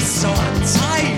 was so tight.